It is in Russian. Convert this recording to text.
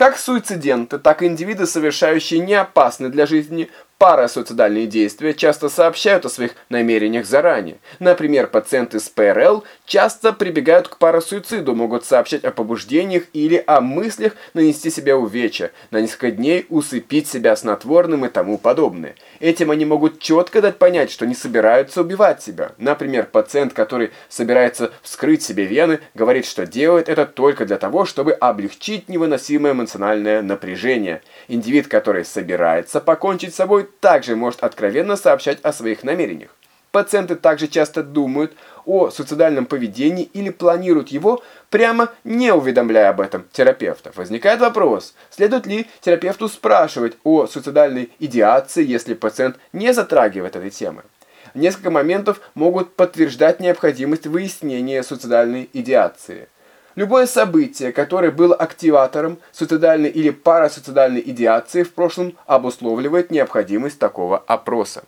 Как суициденты, так и индивиды, совершающие неопасные для жизни Парасуицидальные действия часто сообщают о своих намерениях заранее. Например, пациенты с ПРЛ часто прибегают к парасуициду, могут сообщать о побуждениях или о мыслях нанести себе увечья, на несколько дней усыпить себя снотворным и тому подобное. Этим они могут четко дать понять, что не собираются убивать себя. Например, пациент, который собирается вскрыть себе вены, говорит, что делает это только для того, чтобы облегчить невыносимое эмоциональное напряжение. Индивид, который собирается покончить с собой, также может откровенно сообщать о своих намерениях. Пациенты также часто думают о суицидальном поведении или планируют его, прямо не уведомляя об этом терапевта. Возникает вопрос, следует ли терапевту спрашивать о суицидальной идеации, если пациент не затрагивает этой темы. Несколько моментов могут подтверждать необходимость выяснения суицидальной идеации – Любое событие, которое было активатором суицидальной или парасуицидальной идеации в прошлом, обусловливает необходимость такого опроса.